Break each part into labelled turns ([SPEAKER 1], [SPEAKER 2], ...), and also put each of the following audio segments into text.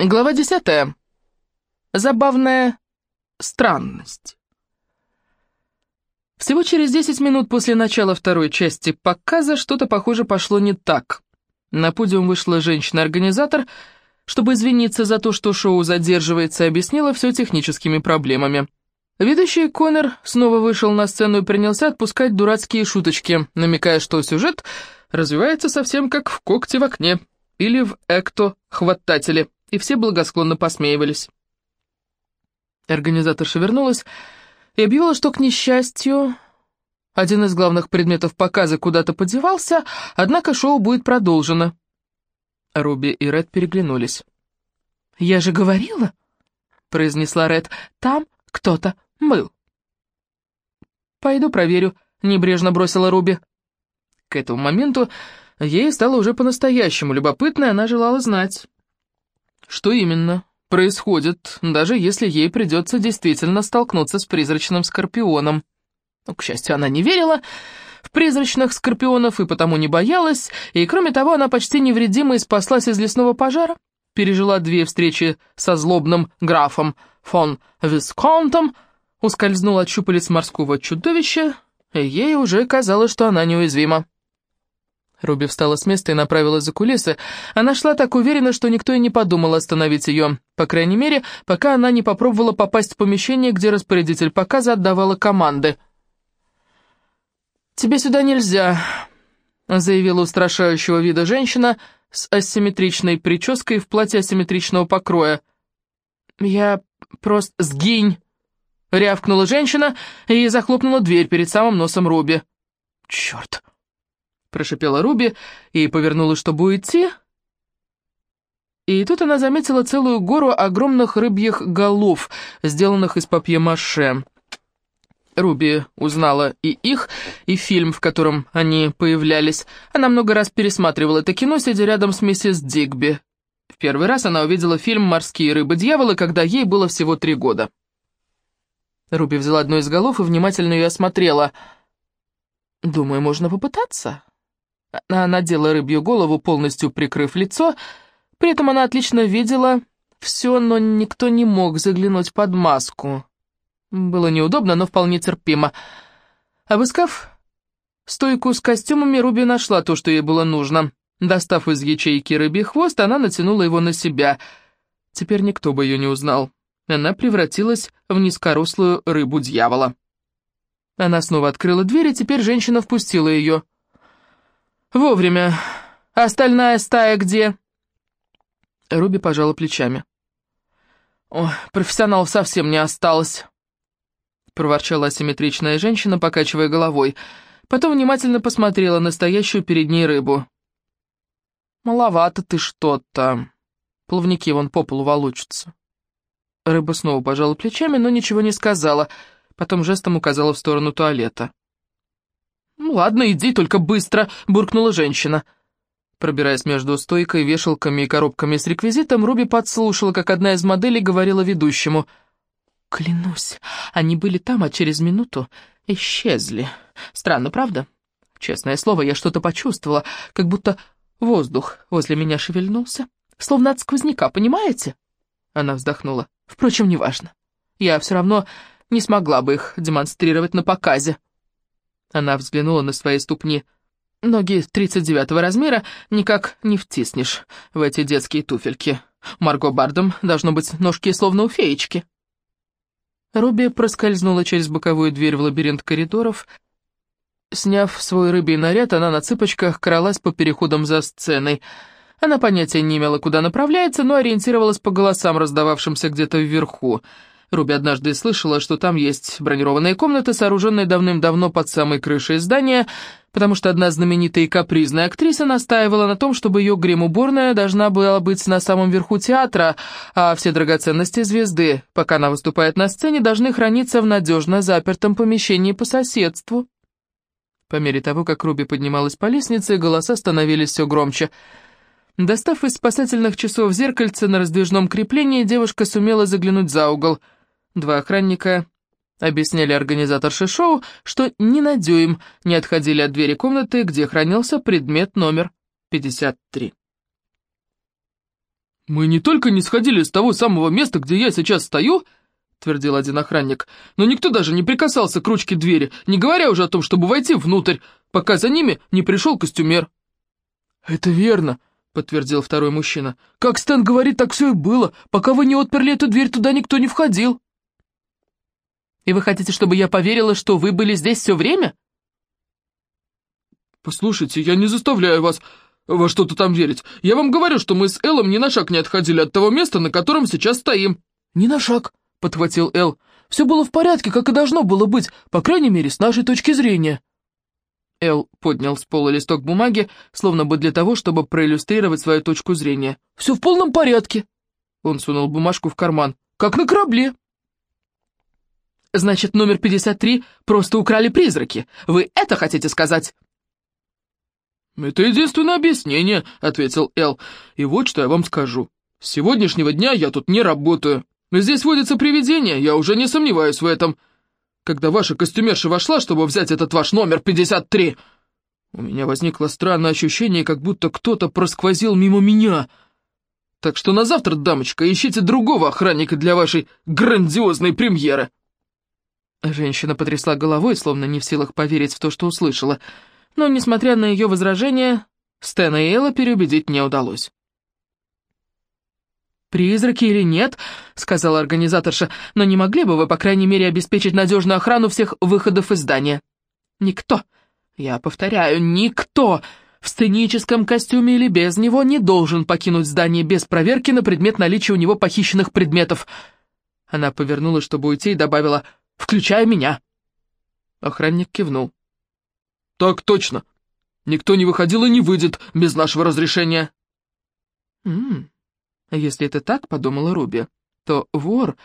[SPEAKER 1] Глава десятая. Забавная странность. Всего через 10 минут после начала второй части показа что-то, похоже, пошло не так. На подиум вышла женщина-организатор, чтобы извиниться за то, что шоу задерживается, объяснила все техническими проблемами. Ведущий Коннор снова вышел на сцену и принялся отпускать дурацкие шуточки, намекая, что сюжет развивается совсем как в «Когте в окне» или в «Экто-хватателе» и все благосклонно посмеивались. Организаторша вернулась и объявила, что, к несчастью, один из главных предметов показа куда-то подевался, однако шоу будет продолжено. Руби и Ред переглянулись. «Я же говорила», — произнесла Ред, — «там кто-то был». «Пойду проверю», — небрежно бросила Руби. К этому моменту ей стало уже по-настоящему любопытно, и она желала знать, что именно происходит, даже если ей придется действительно столкнуться с призрачным скорпионом. Но, к счастью, она не верила в призрачных скорпионов и потому не боялась, и, кроме того, она почти невредима и спаслась из лесного пожара, пережила две встречи со злобным графом фон Висконтом, ускользнула от щупалец морского чудовища, и ей уже казалось, что она неуязвима. Руби встала с места и направилась за кулисы. Она шла так уверенно, что никто и не подумал остановить ее. По крайней мере, пока она не попробовала попасть в помещение, где распорядитель показа отдавала команды. «Тебе сюда нельзя», — заявила устрашающего вида женщина с асимметричной прической в платье асимметричного покроя. «Я просто... Сгинь!» — рявкнула женщина и захлопнула дверь перед самым носом Руби. «Черт!» — прошипела Руби и повернулась, чтобы уйти. И тут она заметила целую гору огромных рыбьих голов, сделанных из папье-маше. Руби узнала и их, и фильм, в котором они появлялись. Она много раз пересматривала это кино, сидя рядом с миссис Дигби. В первый раз она увидела фильм «Морские рыбы-дьяволы», когда ей было всего три года. Руби взяла одну из голов и внимательно ее осмотрела. «Думаю, можно попытаться?» Она надела рыбью голову, полностью прикрыв лицо, при этом она отлично видела все, но никто не мог заглянуть под маску. Было неудобно, но вполне терпимо. Обыскав стойку с костюмами, Руби нашла то, что ей было нужно. Достав из ячейки рыбий хвост, она натянула его на себя. Теперь никто бы ее не узнал. Она превратилась в низкорослую рыбу-дьявола. Она снова открыла дверь, и теперь женщина впустила ее. «Вовремя. Остальная стая где?» Руби пожала плечами. «Ой, профессионалов совсем не осталось», — проворчала асимметричная женщина, покачивая головой. Потом внимательно посмотрела на стоящую перед ней рыбу. «Маловато ты что-то. Плавники вон по полу волочатся». Рыба снова пожала плечами, но ничего не сказала, потом жестом указала в сторону туалета. «Ну ладно, иди, только быстро», — буркнула женщина. Пробираясь между стойкой, вешалками и коробками с реквизитом, Руби подслушала, как одна из моделей говорила ведущему. «Клянусь, они были там, а через минуту исчезли. Странно, правда? Честное слово, я что-то почувствовала, как будто воздух возле меня шевельнулся, словно от сквозняка, понимаете?» Она вздохнула. «Впрочем, неважно. Я все равно не смогла бы их демонстрировать на показе». Она взглянула на свои ступни. «Ноги 39-го размера никак не втиснешь в эти детские туфельки. Марго Бардом должно быть ножки словно у феечки». Руби проскользнула через боковую дверь в лабиринт коридоров. Сняв свой рыбий наряд, она на цыпочках кралась по переходам за сценой. Она понятия не имела, куда направляется, но ориентировалась по голосам, раздававшимся где-то вверху — Руби однажды слышала, что там есть бронированные комнаты, сооруженные давным-давно под самой крышей здания, потому что одна знаменитая и капризная актриса настаивала на том, чтобы ее грим-уборная должна была быть на самом верху театра, а все драгоценности звезды, пока она выступает на сцене, должны храниться в надежно запертом помещении по соседству. По мере того, как Руби поднималась по лестнице, голоса становились все громче — Достав из спасательных часов зеркальце на раздвижном креплении, девушка сумела заглянуть за угол — Два охранника объясняли организаторше шоу, что ни на дюйм не отходили от двери комнаты, где хранился предмет номер 53. «Мы не только не сходили с того самого места, где я сейчас стою», — твердил один охранник, «но никто даже не прикасался к ручке двери, не говоря уже о том, чтобы войти внутрь, пока за ними не пришел костюмер». «Это верно», — подтвердил второй мужчина. «Как Стэн говорит, так все и было. Пока вы не отперли эту дверь, туда никто не входил». «И вы хотите, чтобы я поверила, что вы были здесь все время?» «Послушайте, я не заставляю вас во что-то там верить. Я вам говорю, что мы с Эллом ни на шаг не отходили от того места, на котором сейчас стоим». «Ни на шаг», — подхватил Эл. «Все было в порядке, как и должно было быть, по крайней мере, с нашей точки зрения». Эл поднял с пола листок бумаги, словно бы для того, чтобы проиллюстрировать свою точку зрения. «Все в полном порядке!» Он сунул бумажку в карман. «Как на корабле!» «Значит, номер 53 просто украли призраки. Вы это хотите сказать?» «Это единственное объяснение», — ответил Эл. «И вот что я вам скажу. С сегодняшнего дня я тут не работаю. Здесь водится привидение, я уже не сомневаюсь в этом. Когда ваша костюмерша вошла, чтобы взять этот ваш номер 53, у меня возникло странное ощущение, как будто кто-то просквозил мимо меня. Так что на завтра, дамочка, ищите другого охранника для вашей грандиозной премьеры». Женщина потрясла головой, словно не в силах поверить в то, что услышала — но, несмотря на ее возражения, Стэна и Элла переубедить не удалось. «Призраки или нет?» — сказала организаторша, «но не могли бы вы, по крайней мере, обеспечить надежную охрану всех выходов из здания?» «Никто, я повторяю, никто в сценическом костюме или без него не должен покинуть здание без проверки на предмет наличия у него похищенных предметов». Она повернулась, чтобы уйти, и добавила «включая меня». Охранник кивнул. «Так точно. Никто не выходил и не выйдет без нашего разрешения». «М -м, если это так, — подумала Руби, — то вор,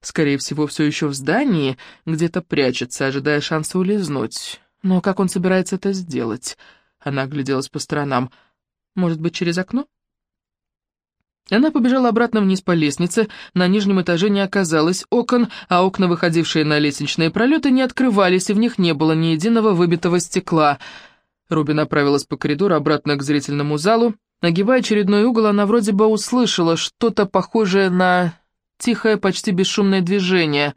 [SPEAKER 1] скорее всего, все еще в здании, где-то прячется, ожидая шанса улизнуть. Но как он собирается это сделать?» Она огляделась по сторонам. «Может быть, через окно?» Она побежала обратно вниз по лестнице, на нижнем этаже не оказалось окон, а окна, выходившие на лестничные пролеты, не открывались, и в них не было ни единого выбитого стекла. Руби направилась по коридору обратно к зрительному залу. Нагибая очередной угол, она вроде бы услышала что-то похожее на тихое, почти бесшумное движение.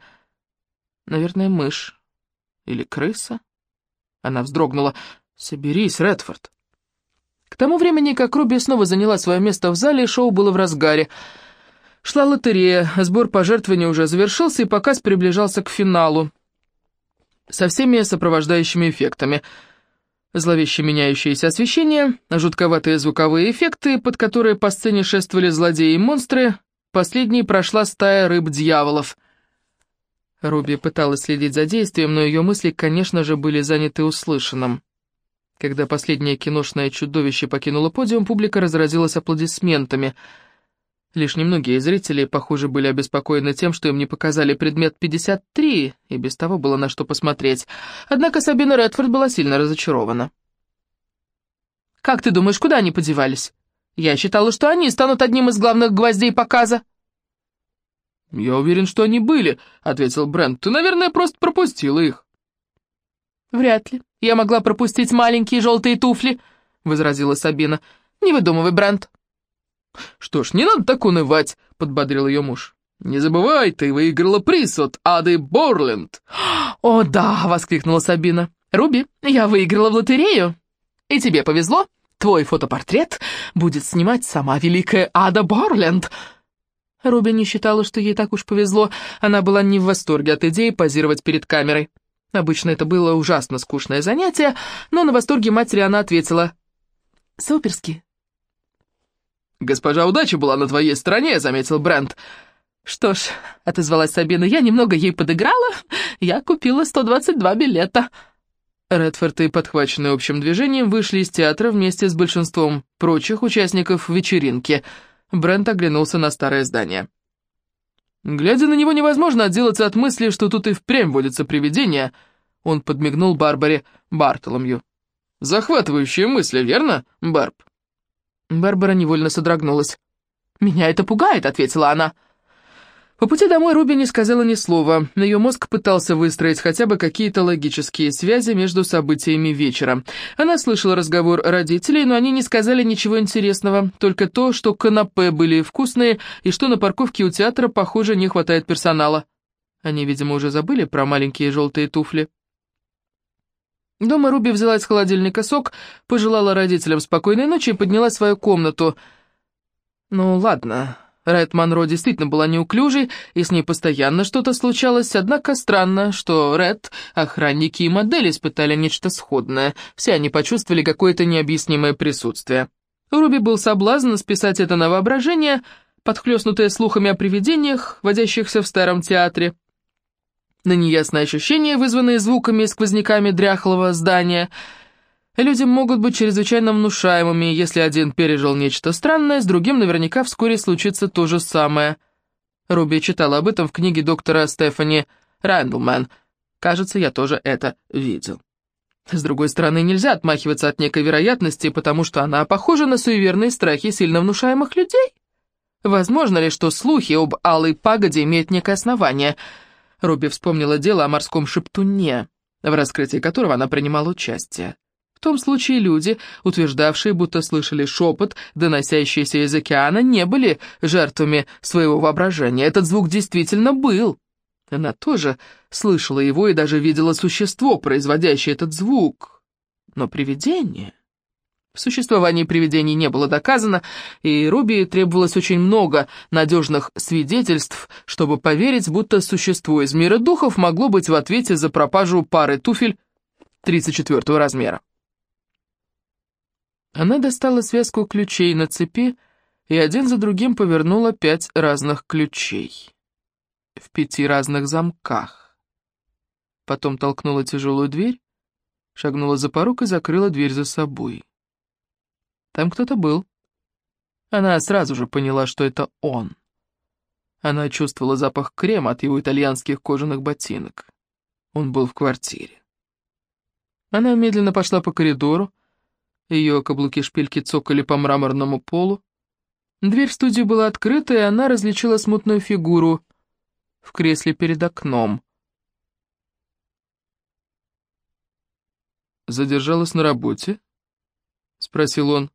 [SPEAKER 1] Наверное, мышь. Или крыса? Она вздрогнула. «Соберись, Редфорд!» К тому времени, как Руби снова заняла свое место в зале, шоу было в разгаре. Шла лотерея, сбор пожертвований уже завершился, и показ приближался к финалу. Со всеми сопровождающими эффектами. Зловеще меняющееся освещение, жутковатые звуковые эффекты, под которые по сцене шествовали злодеи и монстры. Последней прошла стая рыб-дьяволов. Руби пыталась следить за действием, но ее мысли, конечно же, были заняты услышанным. Когда последнее киношное чудовище покинуло подиум, публика разразилась аплодисментами. Лишь немногие зрители, похоже, были обеспокоены тем, что им не показали предмет 53, и без того было на что посмотреть. Однако Сабина Редфорд была сильно разочарована. «Как ты думаешь, куда они подевались? Я считала, что они станут одним из главных гвоздей показа». «Я уверен, что они были», — ответил Брент. «Ты, наверное, просто пропустила их». «Вряд ли. Я могла пропустить маленькие желтые туфли», — возразила Сабина. «Не выдумывай, Брент». «Что ж, не надо так унывать», — подбодрил ее муж. «Не забывай, ты выиграла приз от Ады Борленд». «О, да!» — воскликнула Сабина. «Руби, я выиграла в лотерею. И тебе повезло. Твой фотопортрет будет снимать сама великая Ада Борленд». Руби не считала, что ей так уж повезло. Она была не в восторге от идеи позировать перед камерой. Обычно это было ужасно скучное занятие, но на восторге матери она ответила «Суперски». «Госпожа удача была на твоей стороне», — заметил Брент. «Что ж», — отозвалась Сабина, — «я немного ей подыграла. Я купила 122 билета». Редфорд и подхваченные общим движением вышли из театра вместе с большинством прочих участников вечеринки. Брент оглянулся на старое здание. Глядя на него, невозможно отделаться от мысли, что тут и впрямь водится привидение. Он подмигнул Барбаре Бартоломью. «Захватывающие мысли, верно, Барб?» Барбара невольно содрогнулась. «Меня это пугает», — ответила она. По пути домой Руби не сказала ни слова. Ее мозг пытался выстроить хотя бы какие-то логические связи между событиями вечера. Она слышала разговор родителей, но они не сказали ничего интересного, только то, что канапе были вкусные и что на парковке у театра, похоже, не хватает персонала. Они, видимо, уже забыли про маленькие желтые туфли. Дома Руби взяла из холодильника сок, пожелала родителям спокойной ночи и подняла свою комнату. «Ну ладно, Райт Монро действительно была неуклюжей, и с ней постоянно что-то случалось, однако странно, что Ред, охранники и модели испытали нечто сходное. Все они почувствовали какое-то необъяснимое присутствие. Руби был соблазн списать это на воображение, подхлёстнутое слухами о привидениях, водящихся в старом театре, на неясные ощущения, вызванные звуками и сквозняками дряхлого здания — Люди могут быть чрезвычайно внушаемыми, если один пережил нечто странное, с другим наверняка вскоре случится то же самое. Руби читала об этом в книге доктора Стефани Рэндлман. Кажется, я тоже это видел. С другой стороны, нельзя отмахиваться от некой вероятности, потому что она похожа на суеверные страхи сильно внушаемых людей. Возможно ли, что слухи об алой пагоде имеют некое основание? Руби вспомнила дело о морском шептуне, в раскрытии которого она принимала участие. В том случае люди, утверждавшие, будто слышали шепот, доносящийся из океана, не были жертвами своего воображения. Этот звук действительно был. Она тоже слышала его и даже видела существо, производящее этот звук. Но привидение... В существовании привидений не было доказано, и Руби требовалось очень много надежных свидетельств, чтобы поверить, будто существо из мира духов могло быть в ответе за пропажу пары туфель 34 размера. Она достала связку ключей на цепи и один за другим повернула пять разных ключей. В пяти разных замках. Потом толкнула тяжелую дверь, шагнула за порог и закрыла дверь за собой. Там кто-то был. Она сразу же поняла, что это он. Она чувствовала запах крема от его итальянских кожаных ботинок. Он был в квартире. Она медленно пошла по коридору, ее каблуки-шпильки цокали по мраморному полу. Дверь в студию была открыта, и она различила смутную фигуру в кресле перед окном. «Задержалась на работе?» — спросил он.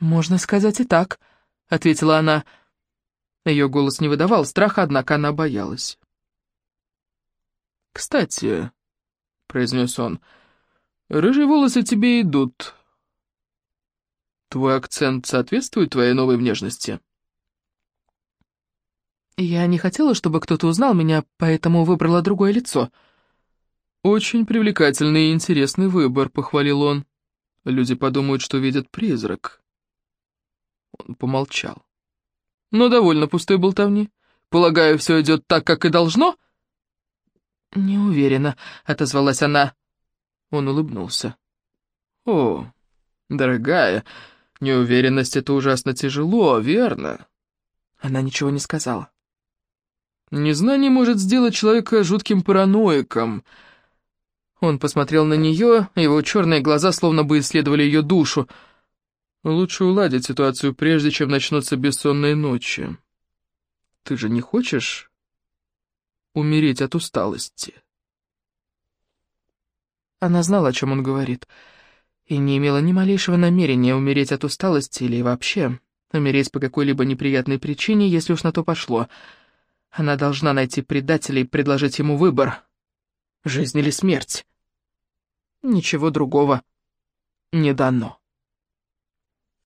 [SPEAKER 1] «Можно сказать и так», — ответила она. Ее голос не выдавал страха, однако она боялась. «Кстати», — произнес он, — Рыжие волосы тебе идут. Твой акцент соответствует твоей новой внешности?» «Я не хотела, чтобы кто-то узнал меня, поэтому выбрала другое лицо». «Очень привлекательный и интересный выбор», — похвалил он. «Люди подумают, что видят призрак». Он помолчал. «Но довольно пустой болтовни. Полагаю, все идет так, как и должно?» «Не уверена», — отозвалась она. Он улыбнулся. «О, дорогая, неуверенность — это ужасно тяжело, верно?» Она ничего не сказала. «Незнание может сделать человека жутким параноиком». Он посмотрел на нее, его черные глаза словно бы исследовали ее душу. «Лучше уладить ситуацию, прежде чем начнутся бессонные ночи. Ты же не хочешь умереть от усталости?» Она знала, о чем он говорит, и не имела ни малейшего намерения умереть от усталости или вообще умереть по какой-либо неприятной причине, если уж на то пошло. Она должна найти предателя и предложить ему выбор. Жизнь или смерть. Ничего другого не дано.